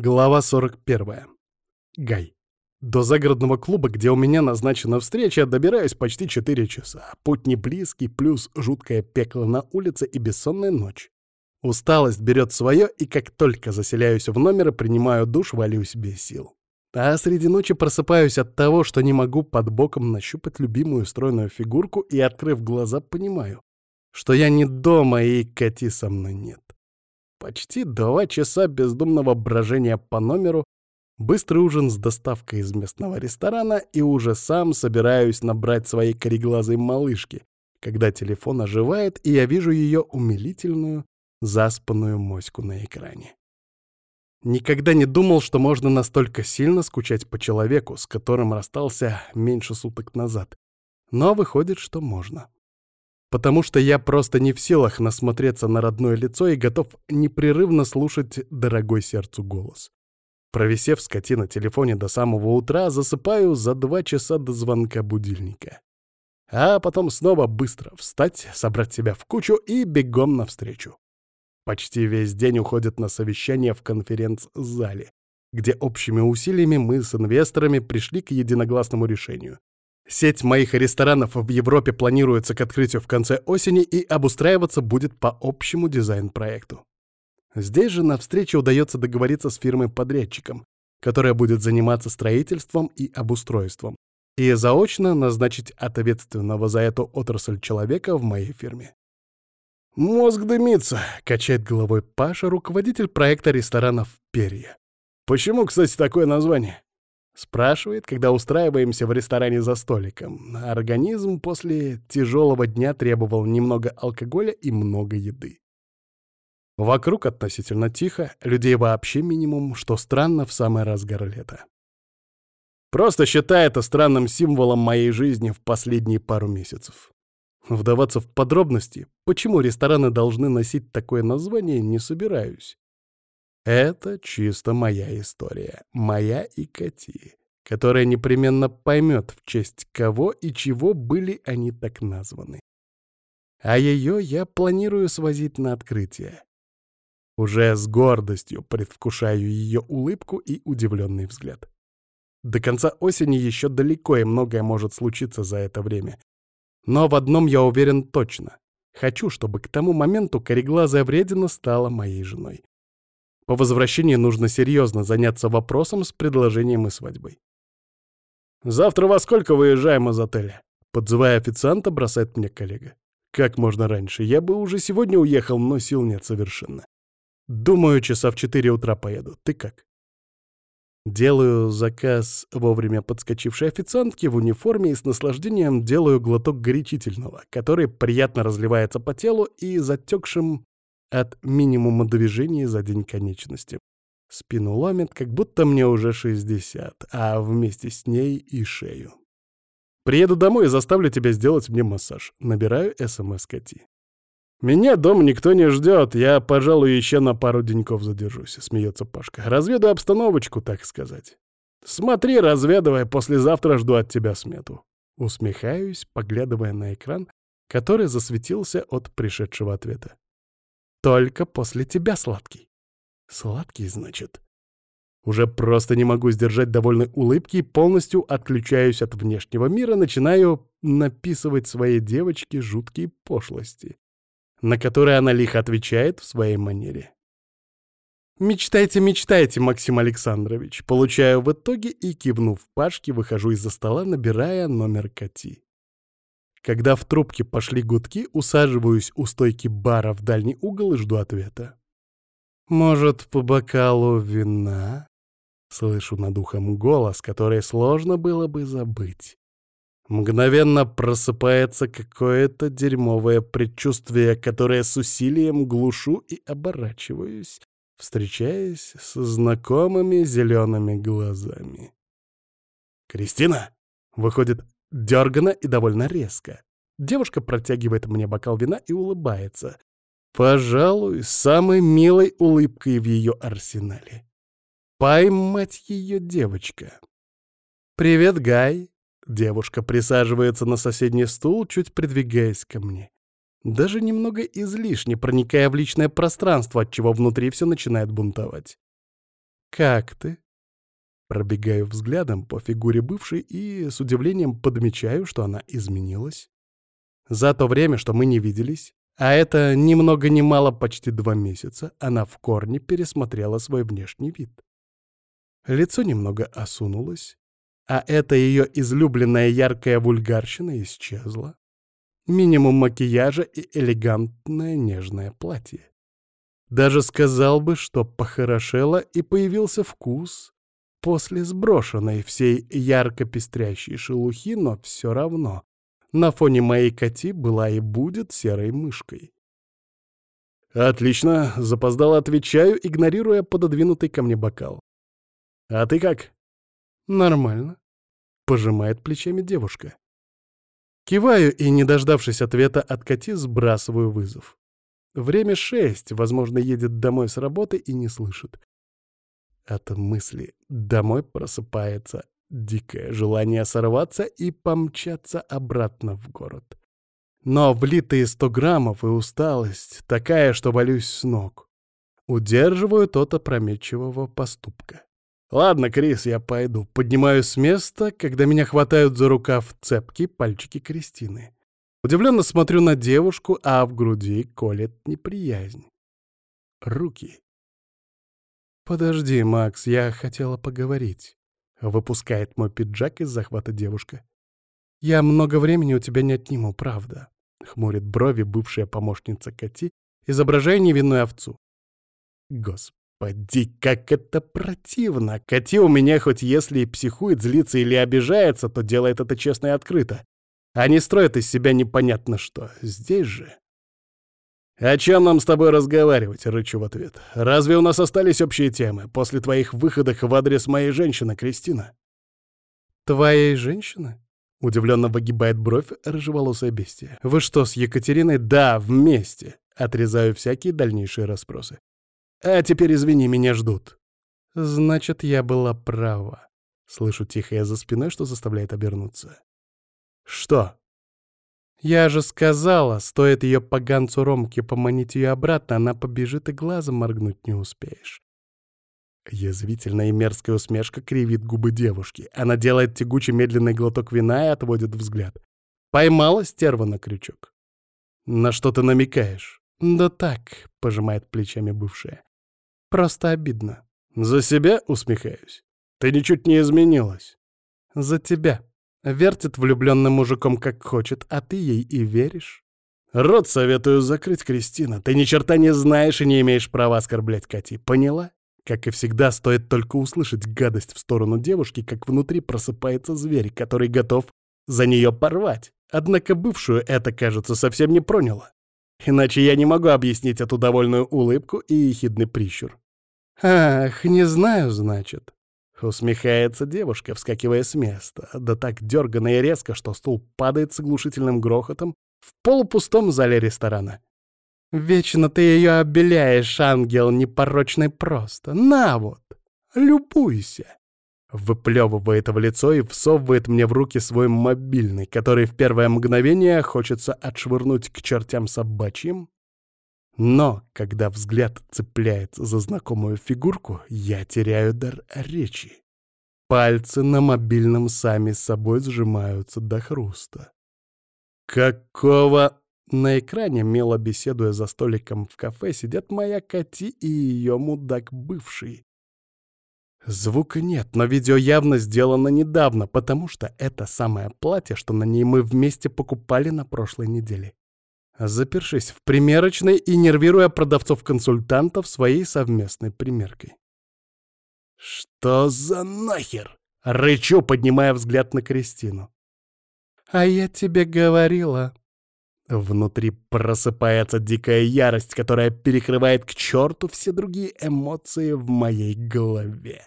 Глава 41. Гай. До загородного клуба, где у меня назначена встреча, добираюсь почти 4 часа. Путь не близкий, плюс жуткое пекло на улице и бессонная ночь. Усталость берет свое, и как только заселяюсь в номер и принимаю душ, валю себе сил. А среди ночи просыпаюсь от того, что не могу под боком нащупать любимую стройную фигурку и, открыв глаза, понимаю, что я не дома и Кати со мной нет. Почти два часа бездумного брожения по номеру, быстрый ужин с доставкой из местного ресторана и уже сам собираюсь набрать своей кореглазой малышки, когда телефон оживает, и я вижу ее умилительную, заспанную моську на экране. Никогда не думал, что можно настолько сильно скучать по человеку, с которым расстался меньше суток назад. Но выходит, что можно потому что я просто не в силах насмотреться на родное лицо и готов непрерывно слушать дорогой сердцу голос. Провисев скоти на телефоне до самого утра, засыпаю за два часа до звонка будильника. А потом снова быстро встать, собрать себя в кучу и бегом навстречу. Почти весь день уходит на совещание в конференц-зале, где общими усилиями мы с инвесторами пришли к единогласному решению. Сеть моих ресторанов в Европе планируется к открытию в конце осени и обустраиваться будет по общему дизайн-проекту. Здесь же на встрече удается договориться с фирмой-подрядчиком, которая будет заниматься строительством и обустройством, и заочно назначить ответственного за эту отрасль человека в моей фирме. «Мозг дымится», — качает головой Паша, руководитель проекта ресторанов «Перья». «Почему, кстати, такое название?» Спрашивает, когда устраиваемся в ресторане за столиком. Организм после тяжелого дня требовал немного алкоголя и много еды. Вокруг относительно тихо, людей вообще минимум, что странно в самый разгар лета. Просто считай это странным символом моей жизни в последние пару месяцев. Вдаваться в подробности, почему рестораны должны носить такое название, не собираюсь. Это чисто моя история, моя и Кати, которая непременно поймет, в честь кого и чего были они так названы. А ее я планирую свозить на открытие. Уже с гордостью предвкушаю ее улыбку и удивленный взгляд. До конца осени еще далеко, и многое может случиться за это время. Но в одном я уверен точно. Хочу, чтобы к тому моменту кореглазая вредина стала моей женой. По возвращении нужно серьезно заняться вопросом с предложением и свадьбой. «Завтра во сколько выезжаем из отеля?» Подзывая официанта, бросает мне коллега. «Как можно раньше? Я бы уже сегодня уехал, но сил нет совершенно. Думаю, часа в четыре утра поеду. Ты как?» Делаю заказ вовремя подскочившей официантки в униформе и с наслаждением делаю глоток горячительного, который приятно разливается по телу и затекшим от минимума движений за день конечности. Спину ломит, как будто мне уже 60, а вместе с ней и шею. Приеду домой и заставлю тебя сделать мне массаж. Набираю СМС Кати. «Меня дома никто не ждет, я, пожалуй, еще на пару деньков задержусь», — смеется Пашка. «Разведу обстановочку, так сказать». «Смотри, разведывай, послезавтра жду от тебя смету». Усмехаюсь, поглядывая на экран, который засветился от пришедшего ответа. Только после тебя, сладкий. Сладкий, значит. Уже просто не могу сдержать довольной улыбки и полностью отключаюсь от внешнего мира, начинаю написывать своей девочке жуткие пошлости, на которые она лихо отвечает в своей манере. «Мечтайте, мечтайте, Максим Александрович!» Получаю в итоге и, кивнув Пашке, выхожу из-за стола, набирая номер Кати. Когда в трубке пошли гудки, усаживаюсь у стойки бара в дальний угол и жду ответа. «Может, по бокалу вина?» Слышу над ухом голос, который сложно было бы забыть. Мгновенно просыпается какое-то дерьмовое предчувствие, которое с усилием глушу и оборачиваюсь, встречаясь со знакомыми зелеными глазами. «Кристина!» — выходит Дергано и довольно резко. Девушка протягивает мне бокал вина и улыбается. Пожалуй, самой милой улыбкой в ее арсенале. Поймать ее девочка. «Привет, Гай!» Девушка присаживается на соседний стул, чуть придвигаясь ко мне. Даже немного излишне, проникая в личное пространство, от чего внутри все начинает бунтовать. «Как ты?» Пробегаю взглядом по фигуре бывшей и с удивлением подмечаю, что она изменилась. За то время, что мы не виделись, а это ни много ни мало почти два месяца, она в корне пересмотрела свой внешний вид. Лицо немного осунулось, а эта ее излюбленная яркая вульгарщина исчезла. Минимум макияжа и элегантное нежное платье. Даже сказал бы, что похорошело и появился вкус после сброшенной всей ярко пестрящей шелухи, но все равно на фоне моей коти была и будет серой мышкой. «Отлично», — запоздало отвечаю, игнорируя пододвинутый ко мне бокал. «А ты как?» «Нормально», — пожимает плечами девушка. Киваю и, не дождавшись ответа от коти, сбрасываю вызов. Время шесть, возможно, едет домой с работы и не слышит. От мысли «домой» просыпается дикое желание сорваться и помчаться обратно в город. Но влитые сто граммов и усталость такая, что валюсь с ног. Удерживаю тот опрометчивого поступка. «Ладно, Крис, я пойду». Поднимаюсь с места, когда меня хватают за рукав цепки пальчики Кристины. Удивленно смотрю на девушку, а в груди колет неприязнь. Руки. «Подожди, Макс, я хотела поговорить». Выпускает мой пиджак из захвата девушка. «Я много времени у тебя не отниму, правда?» Хмурит брови бывшая помощница Кати, изображая невинную овцу. Господи, как это противно! Кати у меня хоть если и психует, злится или обижается, то делает это честно и открыто. А не строит из себя непонятно что. Здесь же... «О чем нам с тобой разговаривать?» — рычу в ответ. «Разве у нас остались общие темы после твоих выходок в адрес моей женщины, Кристина?» «Твоей женщины?» — удивленно выгибает бровь рыжеволосая бестия. «Вы что, с Екатериной?» «Да, вместе!» — отрезаю всякие дальнейшие расспросы. «А теперь, извини, меня ждут». «Значит, я была права». Слышу тихое за спиной, что заставляет обернуться. «Что?» «Я же сказала, стоит ее поганцу Ромке поманить ее обратно, она побежит и глазом моргнуть не успеешь». Язвительная и мерзкая усмешка кривит губы девушки. Она делает тягучий медленный глоток вина и отводит взгляд. Поймала стерва на крючок. «На что ты намекаешь?» «Да так», — пожимает плечами бывшая. «Просто обидно». «За себя?» — усмехаюсь. «Ты ничуть не изменилась». «За тебя», Вертит влюбленным мужиком как хочет, а ты ей и веришь? Рот советую закрыть, Кристина. Ты ни черта не знаешь и не имеешь права оскорблять Кати. Поняла? Как и всегда, стоит только услышать гадость в сторону девушки, как внутри просыпается зверь, который готов за нее порвать. Однако бывшую это, кажется, совсем не проняло. Иначе я не могу объяснить эту довольную улыбку и ехидный прищур. «Ах, не знаю, значит. Усмехается девушка, вскакивая с места, да так дерганно и резко, что стул падает с оглушительным грохотом в полупустом зале ресторана. «Вечно ты ее обеляешь, ангел непорочный просто. На вот, любуйся!» Выплевывает в лицо и всовывает мне в руки свой мобильный, который в первое мгновение хочется отшвырнуть к чертям собачьим, но, когда взгляд цепляется за знакомую фигурку, я теряю дар речи. Пальцы на мобильном сами собой сжимаются до хруста. «Какого...» На экране, мило беседуя за столиком в кафе, сидят моя Кати и ее мудак бывший. Звука нет, но видео явно сделано недавно, потому что это самое платье, что на ней мы вместе покупали на прошлой неделе запершись в примерочной и нервируя продавцов-консультантов своей совместной примеркой. «Что за нахер?» — рычу, поднимая взгляд на Кристину. «А я тебе говорила». Внутри просыпается дикая ярость, которая перекрывает к черту все другие эмоции в моей голове.